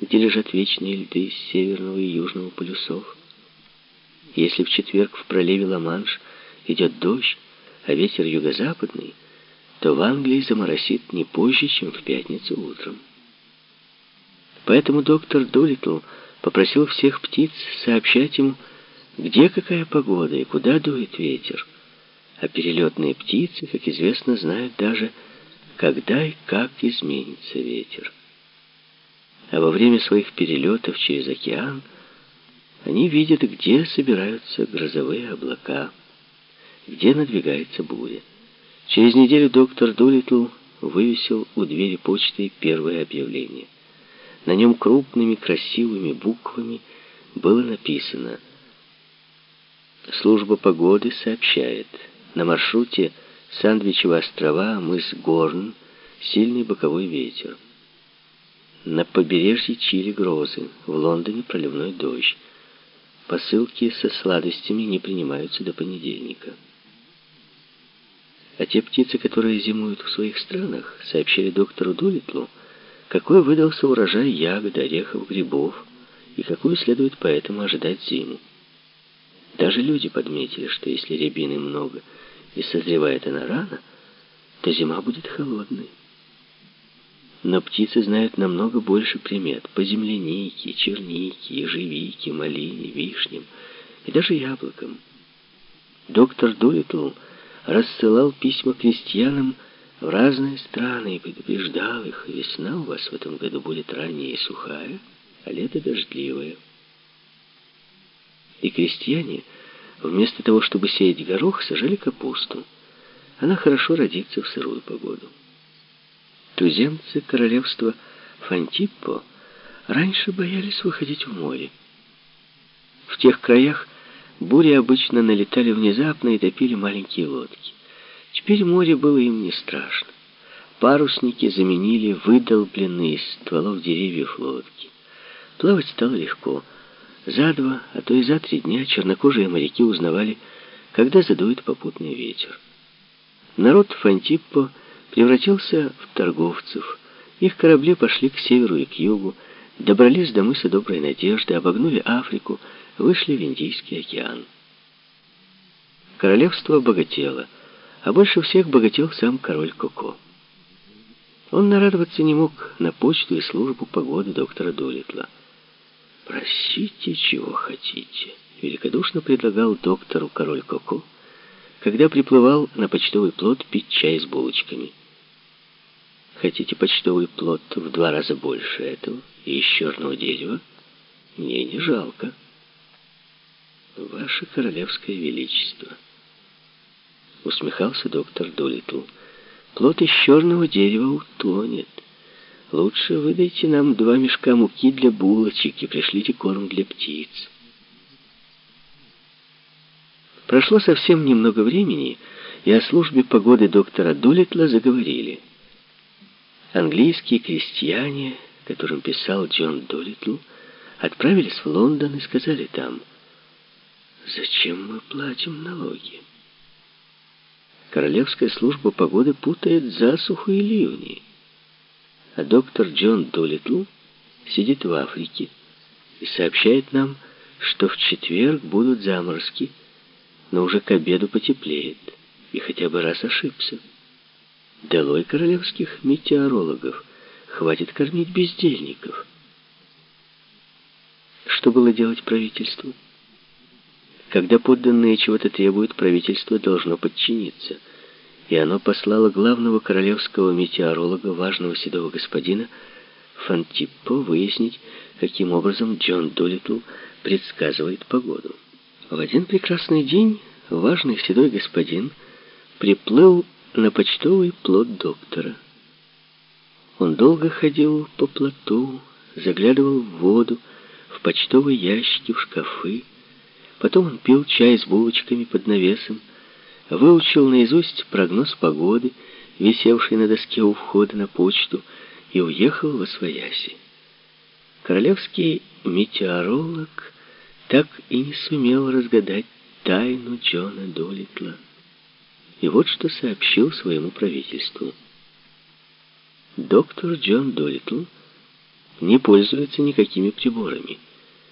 где лежат вечные льды северного и южного полюсов. Если в четверг в проливе Ла-Манш идет дождь, а ветер юго-западный, то в Англии заморосит не позже, чем в пятницу утром. Поэтому доктор Дулитл попросил всех птиц сообщать ему, где какая погода и куда дует ветер. А перелетные птицы, как известно, знают даже, когда и как изменится ветер. А во время своих перелетов через океан они видят, где собираются грозовые облака, где надвигается буря. Через неделю доктор Дулитл вывесил у двери почты первое объявление. На нем крупными красивыми буквами было написано «Служба погоды сообщает, на маршруте Сандвичево острова, мыс Горн, сильный боковой ветер. На побережье Чили грозы, в Лондоне проливной дождь. Посылки со сладостями не принимаются до понедельника». А те птицы, которые зимуют в своих странах, сообщили доктору Дулитлу, какой выдался урожай ягод, орехов, грибов, и какую следует поэтому ожидать зиму. Даже люди подметили, что если рябины много и созревает она рано, то зима будет холодной. Но птицы знают намного больше примет по землянике, чернике, ежевике, малине, вишням и даже яблокам. Доктор Дулитл рассылал письма крестьянам в разные страны и предупреждал их, весна у вас в этом году будет ранняя и сухая, а лето дождливое. И крестьяне, вместо того, чтобы сеять горох, сажали капусту. Она хорошо родится в сырую погоду. Туземцы королевства Фантиппо раньше боялись выходить в море. В тех краях Бури обычно налетали внезапно и топили маленькие лодки. Теперь море было им не страшно. Парусники заменили выдолбленные из стволов деревьев лодки. Плавать стало легко. За два, а то и за три дня чернокожие моряки узнавали, когда задует попутный ветер. Народ Фантиппо превратился в торговцев. Их корабли пошли к северу и к югу, добрались до мыса Доброй Надежды, обогнули Африку, вышли в Индийский океан. Королевство богатело, а больше всех богател сам король Коко. Он нарадоваться не мог на почту и службу погоды доктора Долитла. «Просите, чего хотите», — великодушно предлагал доктору король Коко, когда приплывал на почтовый плот пить чай с булочками. «Хотите почтовый плот в два раза больше этого и из черного дерева? Мне не жалко». «Ваше королевское величество», — усмехался доктор Дулитл, — «плод из черного дерева утонет. Лучше выдайте нам два мешка муки для булочек и пришлите корм для птиц». Прошло совсем немного времени, и о службе погоды доктора Дулитла заговорили. Английские крестьяне, которым писал Джон Дулитл, отправились в Лондон и сказали там — Зачем мы платим налоги? Королевская служба погоды путает засуху и ливни. А доктор Джон Долитл сидит в Африке и сообщает нам, что в четверг будут заморозки, но уже к обеду потеплеет, и хотя бы раз ошибся. Долой королевских метеорологов, хватит кормить бездельников. Что было делать правительству? Когда подданные чего-то требуют, правительство должно подчиниться. И оно послало главного королевского метеоролога, важного седого господина, Фантиппо, выяснить, каким образом Джон Долитл предсказывает погоду. В один прекрасный день важный седой господин приплыл на почтовый плот доктора. Он долго ходил по плоту, заглядывал в воду, в почтовые ящики, в шкафы, Потом он пил чай с булочками под навесом, выучил наизусть прогноз погоды, висевший на доске у входа на почту, и уехал во свояси. Королевский метеоролог так и не сумел разгадать тайну Джона Долитла. И вот что сообщил своему правительству. Доктор Джон Долитл не пользуется никакими приборами.